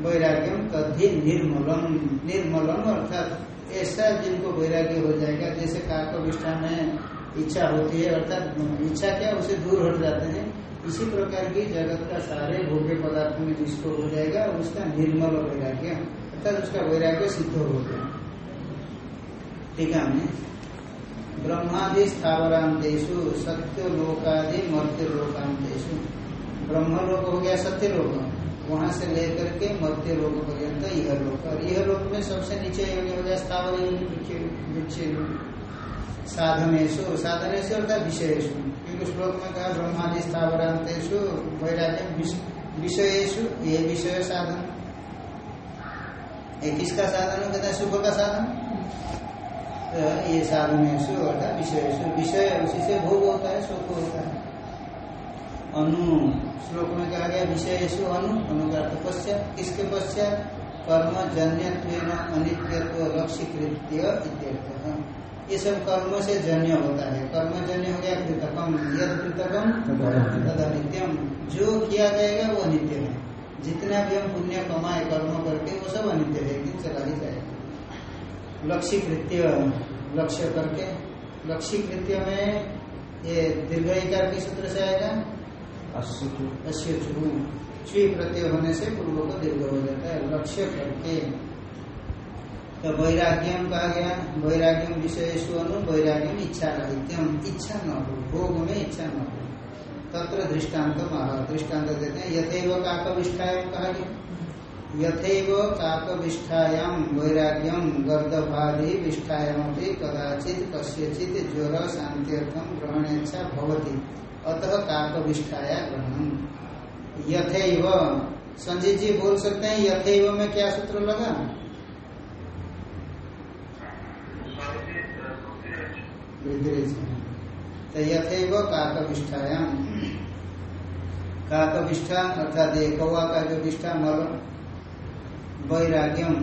S4: वैराग्यम तद्धि निर्मलम। निर्मलम अर्थात ऐसा जिनको वैराग्य हो जाएगा, जैसे काक में इच्छा होती है, अर्थात इच्छा क्या, उसे दूर हट जाते हैं। इसी प्रकार की जगत का सारे भोग्य पदार्थ में जिसको हो जाएगा, उसका निर्मल वैराग्य, अर्थात उसका वैराग्य सिद्ध हो गया ठीक है ब्रह्मादि स्थावरांतेशु सत्य लोकादि मध्य लोकांतेशु ब्रह्म लोक हो गया सत्य लोक वहाँ से लेकर के मध्य लोक पर्यंत यह लोक। और यह लोक में सबसे नीचे योग्य हो गया, स्थावर साधनेशु साधनेशु अर्थात विषयेशु क्योंकि श्लोक में कहा, ब्रह्मादि स्थावरांतेशु वैराग्य विषयेशु ये विषय साधन। एक किसका साधन कहते हैं सुख का साधन? तो ये साधनेशु अर्थात विषयेशु विषय उसी से भोग होता है, सुख होता है। अनु, श्लोक में कहा गया विषयेशु अनु अनु का अर्थ पश्चात किसके पश्चात कर्म, जन्य अनित्यत्व लक्ष्य कृत्य ये सब कर्म से जन्य होता है। कर्म जन्य हो गया कृतकम, यद कृतकम तथा नित्यम जो किया जाएगा वो अनित्य है। जितना भी हम पुण्य कमाए, कर्म करके, वो सब अनित्य है चला ही। जाएगा लक्ष्य कृत्य लक्ष्य करके। लक्ष्य कृत्य में ये दीर्घ इकार के सूत्र से आएगा। अश्य ची प्रत्यय होने से पूर्व को दीर्घ हो जाता है। लक्ष्य करके। तो वैराग्यम कहा गया। वैराग्यम विषय अनु वैराग्यम इच्छा राहित्यम। इच्छा न हो भोग में इच्छा न हो। तत्र दृष्टांत महा दृष्टांत देते हैं। यथेव काकविष्ठायाम कहा गया। यथेव काकविष्ठायाम वैराग्यम गर्दभादि विष्ठायाम कदाचित कस्यचित ज्वर शांत्यर्थम ग्रहणेच्छा भवति। अतः काकविष्ठाया ग्रहणम। यथेव। संजीत जी बोल सकते हैं, यथेव में क्या सूत्र लगा? तो यथेव काकविष्ठायाम काकविष्ठा अर्थात ये कौआ का विष्ठा मल वैराग्यम।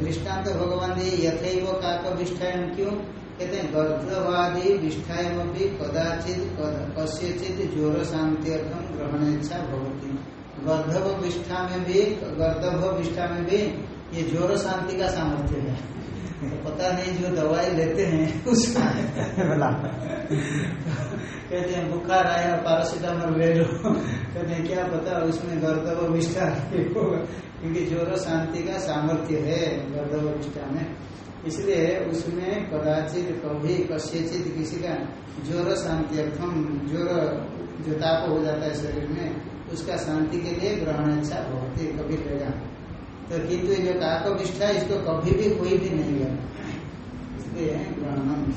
S4: दृष्टांत तो भगवान जी यथैव काकविष्ठायाम क्यों? कहते हैं, गर्भवादी विष्ठायाम भी कदाचित कस्यचित ज्वर शांत्यर्थम ग्रहण इच्छा भवती। गर्धव विष्ठा में भी गर्दभ विष्ठा में भी ये ज्वर शांति का सामर्थ्य है। तो पता नहीं जो दवाई लेते हैं उसका कहते हैं, बुखार आया पारासीटामोल ले लो। कहते हैं, क्या पता उसमें गर्दव विष्ठा क्योंकि ज्वर शांति का सामर्थ्य है गर्दव विष्ठा में। इसलिए उसमें कदाचित कभी कस्यचित किसी का ज्वर शांति अर्थम ज्वर जो ताप हो जाता है शरीर में, उसका शांति के लिए ग्रहण इच्छा बहुत ही, कभी लेगा। तो किंतु जो विष्ठा इसको कभी भी कोई भी नहीं लेगा। इसलिए ग्रहणम।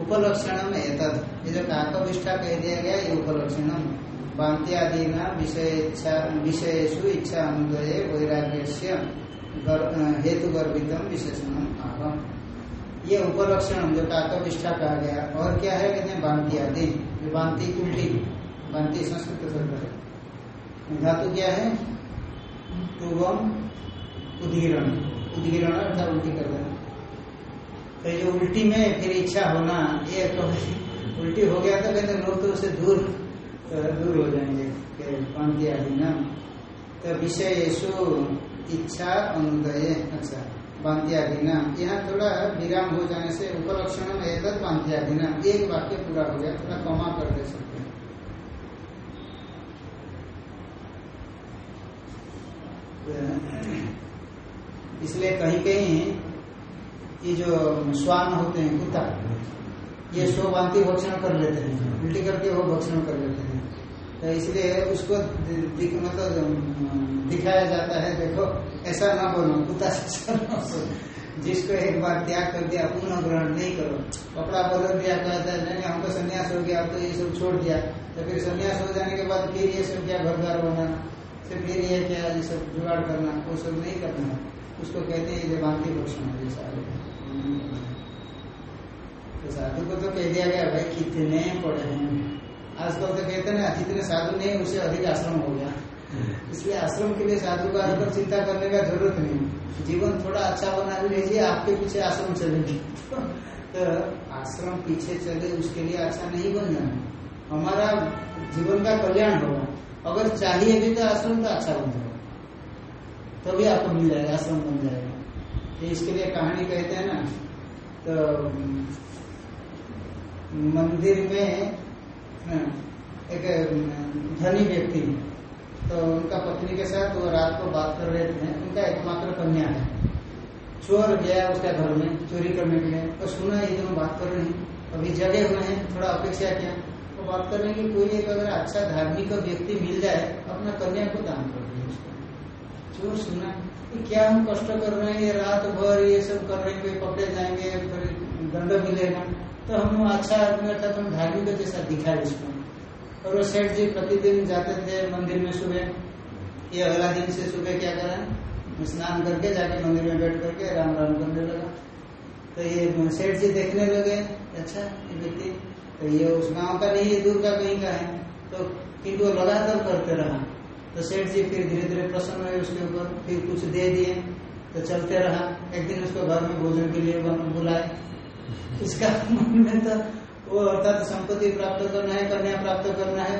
S4: उपलक्षणम एतद। ये जो विष्ठा कह दिया गया, ये उपलक्षणम। बांत्यादि विषय इच्छा विषयसु इच्छा अनुदय वैराग्य हेतु गर्भितम विशेषण आह ये उपलक्षण जो काकविष्ठा कहा गया, और क्या है कहते हैं? बांति आदि बांति उल्टी बांति संस्कृत शब्द है धातु क्या है? पूर्वम उदीरण उदीरण अर्थात उल्टी कर देना। तो ये उल्टी में फिर इच्छा होना, ये तो उल्टी हो गया तो कहते लोग तो उससे दूर। दूर हो जाएँगे। बांति आदि ना? तो विषय इच्छा अनुदय। अच्छा बांत्यादीना यहाँ थोड़ा विराम हो जाने से उपलक्षण एक बांत्यादीना एक वाक्य पूरा हो गया, थोड़ा कमा कर दे सकते इसलिए कहीं कहीं ये जो स्वान होते हैं, कुत्ता, ये सो बांति भक्षण कर लेते हैं, उल्टी करके वो भक्षण कर लेते हैं। तो इसलिए उसको दिख, मतलब दिखाया जाता है देखो ऐसा ना बोलो कुत्ता जिसको एक बार त्याग कर दिया पुनः ग्रहण नहीं करो। कपड़ा बदल दिया कहता है नहीं हमको संन्यास हो गया तो ये सब छोड़ दिया। तो फिर संन्यास हो जाने के बाद फिर ये सब क्या घर द्वार बनाना फिर फिर ये क्या ये सब जुगाड़ करना वो सब नहीं करना। उसको कहते हैं ये भांति भूषण है सारे तो साधु को तो कह दिया गया भाई कितने पढ़े हैं। आजकल तो कहते ना जितने साधु नहीं उससे अधिक आश्रम हो गया। इसलिए आश्रम के लिए साधु का अगर चिंता करने का ज़रूरत नहीं जीवन थोड़ा अच्छा बना भी लीजिए आपके पीछे आश्रम चलेगी तो आश्रम पीछे चले उसके लिए अच्छा नहीं बन जाना हमारा जीवन का कल्याण होगा अगर चाहिए भी तो आश्रम तो अच्छा बन जाएगा। तभी तो आपको मिल जाएगा आश्रम बन जाएगा। तो इसके लिए कहानी कहते हैं ना तो मंदिर में एक धनी व्यक्ति है। तो उनका पत्नी के साथ वो रात को बात कर रहे थे, उनका एकमात्र कन्या है। चोर गया उसका घर में, चोरी करने के लिए। तो सुना ये दोनों बात कर रहे हैं, अभी जगह हुए हैं, थोड़ा अपेक्षा किया। तो बात कर रहे हैं कि कोई एक अगर अच्छा धार्मिक व्यक्ति मिल जाए, अपना कन्या को दान कर उसको। चोर सुना कि क्या हम कष्ट कर रहे हैं? ये रात भर ये सब कर रहे हैं, कोई पकड़े जाएँगे, फिर दंड मिलेगा तो हम अच्छा आदमी अर्थात हम धार्मिक जैसा दिखाए उसको। और वो सेठ जी प्रतिदिन जाते थे मंदिर में सुबह ये अगला दिन से सुबह क्या करें? स्नान करके जाके मंदिर में बैठ करके राम राम करने लगा। तो ये सेठ जी देखने लगे अच्छा ये व्यक्ति तो ये उस गाँव का नहीं है दूर का कहीं का है? तो किंतु वो लगातार करते रहा। तो सेठ जी फिर धीरे धीरे प्रसन्न हुए उसके ऊपर, फिर कुछ दे दिए तो चलते रहा। एक दिन उसको घर में भोजन के लिए बुलाए। उसका मन में तो वो अर्थात संपत्ति प्राप्त करना है, कन्या प्राप्त करना है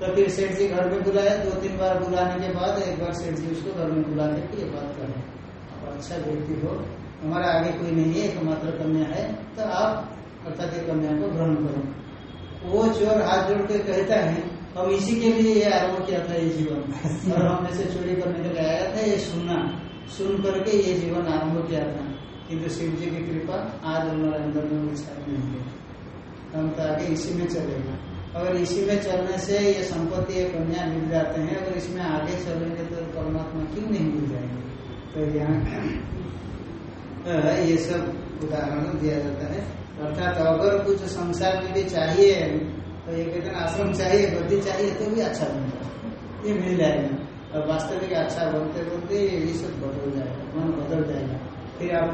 S4: तो फिर सेठ जी घर में बुलाया दो तीन बार बुलाने के बाद एक बार सेठ जी उसको घर में बुला के ये बात करें। आप अच्छा व्यक्ति हो, हमारा आगे कोई नहीं है, एकमात्र कन्या है तो आप अर्थात कन्या को ग्रहण करो। वो चोर हाथ जोड़ के कहता है, हम इसी के लिए ये आरंभ किया था ये जीवन। और हम ऐसे चोरी करने के लिए आया था, ये सुनना, सुन करके ये जीवन आरंभ किया था। किंतु शिव जी की कृपा आज हमारे अंदर में विचार नहीं है हम तो आगे इसी में चलेगा। अगर इसी में चलने से ये संपत्ति ये कन्या मिल जाते हैं, अगर इसमें आगे चलेंगे तो परमात्मा क्यों नहीं मिल जाएँगे? तो यहाँ ये सब उदाहरण दिया जाता है। अर्थात अगर कुछ संसार में भी चाहिए तो ये कहते हैं आश्रम चाहिए गद्दी चाहिए तो भी अच्छा बन जाए ये मिल जाएगा। और वास्तविक अच्छा बनते बनते ये सब बदल जाएगा, मन बदल जाएगा। फिर आप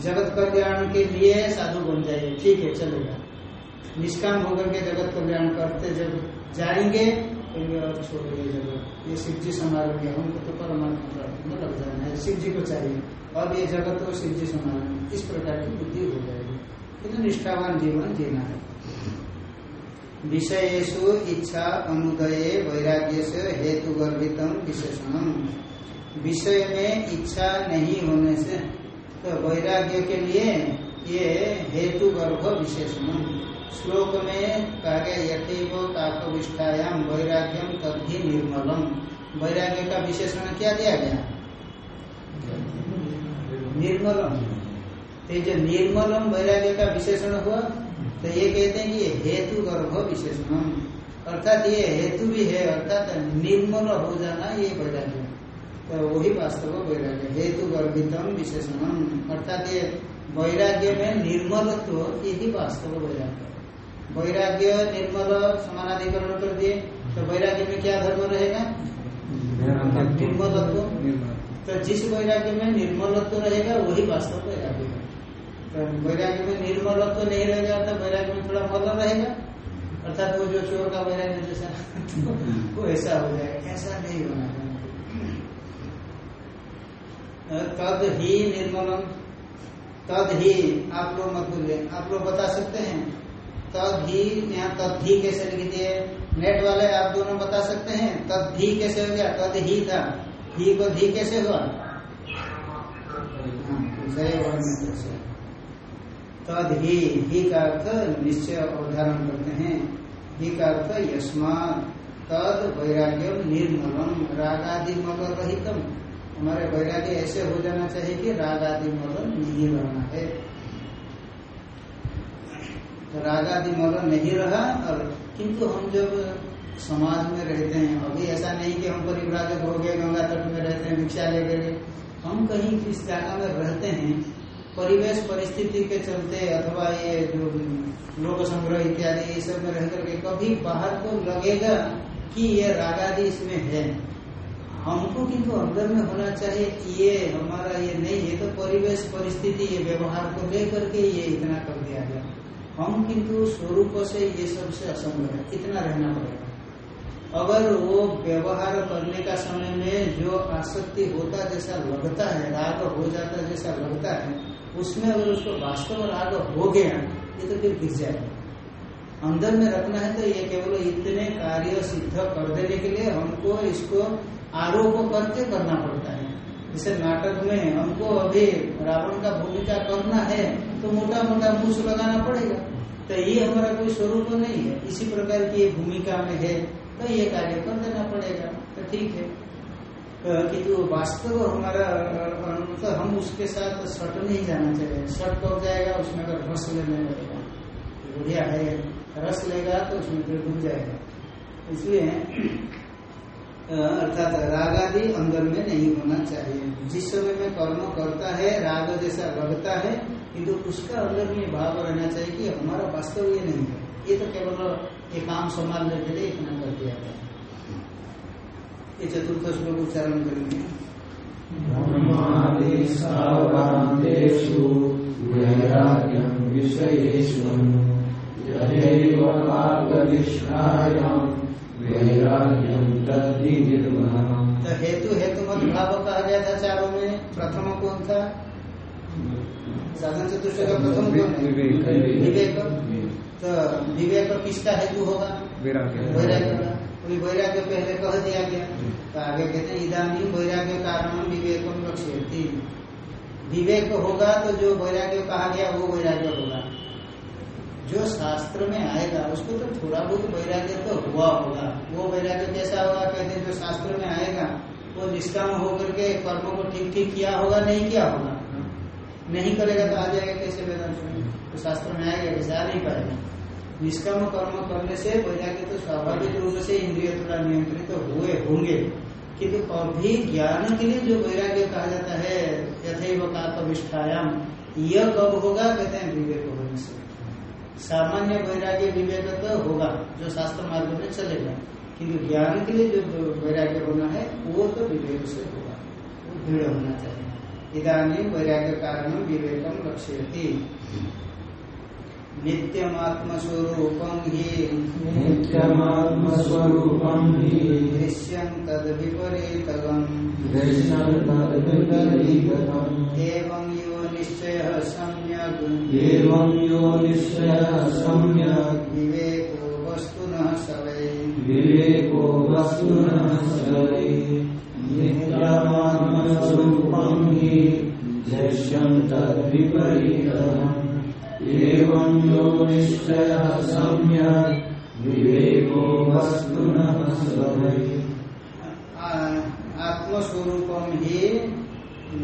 S4: जगत कल्याण के लिए साधु बन जाइए। ठीक है, चलेगा। निष्काम होकर के जगत कल्याण करते जब जाएँगे ये और छोड़िए जगत। ये शिव जी संभालेंगे हमको तो परमात्मा में लग जाना है। शिव जी को चाहिए। अब ये जगत को शिव जी संभालेंगे इस प्रकार की बुद्धि हो जाएगी। किंतु निष्ठावान जीवन जीना है। विषयेशु इच्छा अनुदय वैराग्य से हेतु गर्भितम विशेषणम विषय में इच्छा नहीं होने से तो वैराग्य के लिए ये हेतु गर्भ विशेषण। श्लोक में कहा गया यथेव काकविष्ठायाम वैराग्यम तभी निर्मलम। वैराग्य का विशेषण क्या दिया गया? निर्मलम। तो जो निर्मलम वैराग्य का विशेषण हुआ तो ये कहते हैं कि हेतु गर्भ विशेषण। अर्थात ये हेतु भी है, अर्थात निर्मल हो जाना ये वैराग्य। तो वही वास्तव वैराग्य। हेतु गर्भितम विशेषणम। अर्थात ये वैराग्य में निर्मलत्व यही वास्तव वैराग्य। वैराग्य निर्मल समानाधिकरण कर दिए तो वैराग्य में क्या धर्म रहेगा? निर्मलत्व। तो जिस वैराग्य में निर्मलत्व रहेगा, वही वास्तव वैराग्य। तो वैराग्य में निर्मलत्व नहीं रहेगा तो वैराग्य में थोड़ा मल रहेगा। अर्थात वो जो चोर का वैराग्य जैसा, वो ऐसा हो जाएगा। ऐसा नहीं होना तद ही निर्मलम। तद ही, आप लोग मत बोलिए आप लोग बता सकते हैं? तद ही, यहाँ तद ही कैसे लिख दिए? नेट वाले आप दोनों बता सकते हैं? तद ही कैसे हो गया? तद ही था। ही को धी कैसे हुआ? तद ही ही का अर्थ निश्चय अवधारण करते हैं। ही का अर्थ यस्मात। तद वैराग्यम निर्मलम, रागादि मल रहितम हमारे वैराग्य ऐसे हो जाना चाहिए कि रागादि मल नहीं रहना है। तो रागादि मल नहीं रहा और किंतु हम जब समाज में रहते हैं, अभी ऐसा नहीं कि हम परिव्राजक हो गए, गंगा तट में रहते हैं, भिक्षा ले गए। हम कहीं किस जगह में रहते हैं, परिवेश परिस्थिति के चलते अथवा ये जो लोक संग्रह इत्यादि, ये सब में रह करके कभी बाहर को लगेगा कि ये रागादि इसमें है। हमको किंतु अंदर में होना चाहिए कि ये हमारा ये नहीं है तो परिवेश, परिस्थिति, ये व्यवहार को लेकर के ये इतना कर दिया गया। हम किंतु स्वरूप से ये सबसे असंभव है इतना रहना पड़ेगा? अगर वो व्यवहार करने का समय में जो आसक्ति होता जैसा लगता है, राग हो जाता जैसा लगता है, उसमें अगर उसको वास्तव राग हो गया, ये तो फिर गिर जाएगा। अंदर में रखना है तो ये केवल इतने कार्य सिद्ध कर देने के लिए हमको इसको आरोप करके करना पड़ता है। जैसे नाटक में हमको अभी रावण का भूमिका करना है तो मोटा मोटा मूछ लगाना पड़ेगा। तो ये हमारा कोई स्वरूप नहीं है। इसी प्रकार की ये भूमिका में है तो ये कार्य कर देना पड़ेगा। तो ठीक है। किंतु तो वास्तव हमारा तो हम उसके साथ सट नहीं जाना चाहिए। सट कब जाएगा, उसमें अगर रस लेने लगेगा। बढ़िया है। रस लेगा तो उसमें फिर डूब जाएगा। इसलिए अर्थात राग आदि अंदर में नहीं होना चाहिए। जिस समय में कर्म करता है, राग जैसा लगता है, किंतु तो उसका अंदर में भाव रहना चाहिए कि हमारा वास्तव ये नहीं है। ये तो केवल ये काम संभालने के लिए इतना कर दिया गया ये चतुर्थ श्लोक उच्चारण करेंगे।
S1: विषयेषु। मार्गनिष्ठायाम् तद्धि
S4: तो हेतु हेतु मत भाव कहा गया था चारों में? प्रथम कौन था? साधन चतुष्ट का प्रथम कौन है?
S7: विवेक।
S4: विवेक। तो विवेक किसका हेतु होगा?
S7: वैराग्य।
S4: वैराग्य का। कोई वैराग्य पहले कह दिया गया। तो आगे कहते हैं इधानी वैराग्य कारण विवेकम लक्ष्य विवेक होगा तो जो वैराग्य कहा गया वो वैराग्य होगा। जो शास्त्र में आएगा, उसको तो थोड़ा बहुत वैराग्य तो हुआ होगा। वो वैराग्य कैसा होगा, कहते जो शास्त्र में आएगा, वो निष्काम होकर के कर्म को ठीक ठीक किया होगा, नहीं किया होगा? नहीं करेगा तो आ जाएगा कैसे वेदांत में? तो शास्त्र में आएगा कैसे आ नहीं पाएगा। निष्काम कर्म करने से वैराग्य तो स्वाभाविक रूप से इंद्रिय थोड़ा नियंत्रित तो हुए होंगे। किंतु अभी ज्ञान के लिए जो वैराग्य कहा जाता है, यथैव काकविष्ठायाम यह कब होगा? कहते हैं विवेक सामान्य वैराग्य विवेक तो होगा जो शास्त्र मार्ग में चलेगा। किंतु ज्ञान के लिए जो वैराग्य होना है वो तो विवेक से होगा। वो दृढ़ होना चाहिए। इधानी वैराग्य कारण विवेकम लक्ष्यति। नित्यमात्मस्वरूपं हि
S1: नित्यमात्मस्वरूपं हि
S4: दृश्यं तद्विपरीतगम्
S1: दृश्यं तद्विपरीतम्
S4: एवं यो निश्चयः सम्यग्
S1: एवं यो निश्चयः सम्यक्।
S4: विवेको वस्तुनः सवै।
S1: विवेको वस्तुनः सवै। नित्यमात्मस्वरूपं हि दृश्यं तद्विपरीतम् एवं यो निश्चयः सम्यक्। विवेको वस्तुनः सवै।
S4: आ- आत्मस्वरूपम ही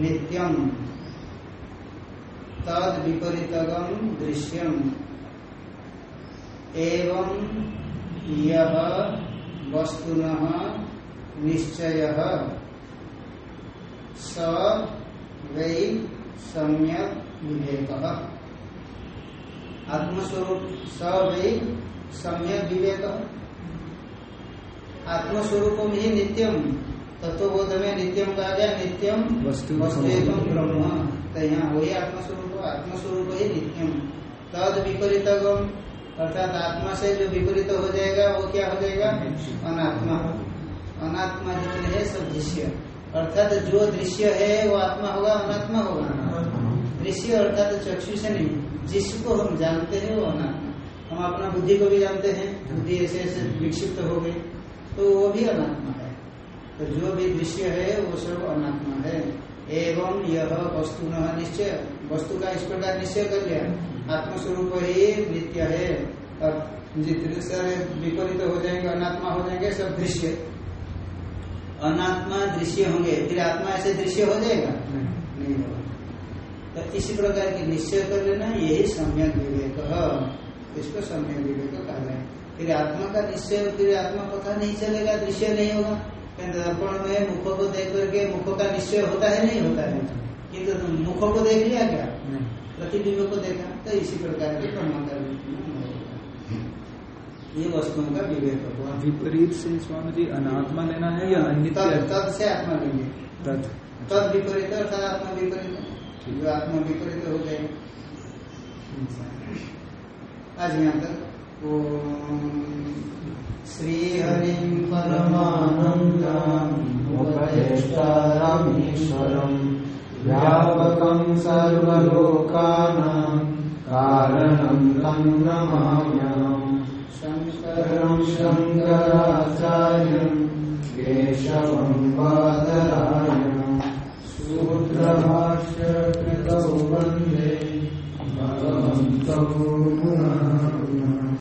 S4: नित्यम। तद विपरीतगम दृश्यम। एवं यह वस्तुन निश्चय। स वै सम्यक विवेक। आत्मस्वरूप स वै सम्यक विवेक। आत्मस्वरूप में ही नित्यम तत्वबोध में नित्यम कहा गया नित्यम
S7: वस्तु
S4: वस्तु एवं ब्रह्म। तो यहाँ वही आत्मस्वरूप। आत्मस्वरूप ही नित्यम। तद विपरीतगम अर्थात आत्मा से जो विपरीत हो जाएगा, वो क्या हो जाएगा? अनात्मा। अनात्मा जितने है, सब दृश्य। अर्थात जो दृश्य है, वो आत्मा होगा, अनात्मा होगा। दृश्य अर्थात चक्षु से नहीं, जिसको हम जानते हैं, वो अनात्मा। हम अपना बुद्धि को भी जानते हैं, बुद्धि ऐसे ऐसे विक्षिप्त हो गई तो वो भी अनात्मा है। तो जो भी दृश्य है, वो सब अनात्मा है। एवं यह वस्तु न निश्चय। वस्तु का इस प्रकार निश्चय कर लिया आत्मस्वरूप ही नित्य है। और जितने सारे विपरीत हो जाएँगे अनात्मा हो जाएँगे सब दृश्य। अनात्मा दृश्य होंगे फिर आत्मा ऐसे दृश्य हो जाएगा? नहीं होगा। तो इसी प्रकार की निश्चय कर लेना यही सम्यक विवेक। इसको सम्यक विवेक कहा जाए। फिर आत्मा का निश्चय फिर आत्मा पता नहीं चलेगा दृश्य नहीं होगा। दर्पण में मुख को देख करके मुख का निश्चय होता है नहीं होता है? किंतु तो मुख को देख लिया क्या? प्रतिबिंब को देखा तो इसी प्रकार के कर्म का ये वस्तुओं का विवेक हुआ
S7: विपरीत से स्वामी जी अनात्मा लेना है या
S4: तद
S7: अनित्य?
S4: तद से आत्मा लेंगे।
S7: तद।
S4: तद विपरीत अर्थात आत्मा विपरीत। जो आत्मा विपरीत हो गए। आज यहाँ तक ओम श्री हरि
S1: उपदेष्टारमीश्वरम् व्यापकम् सर्वलोकानां कारणं तं नमाम्यहम् शङ्करं शङ्कराचार्यं केशवं बादरायणम् सूत्रभाष्यकृतौ वंदे भगवन्तौ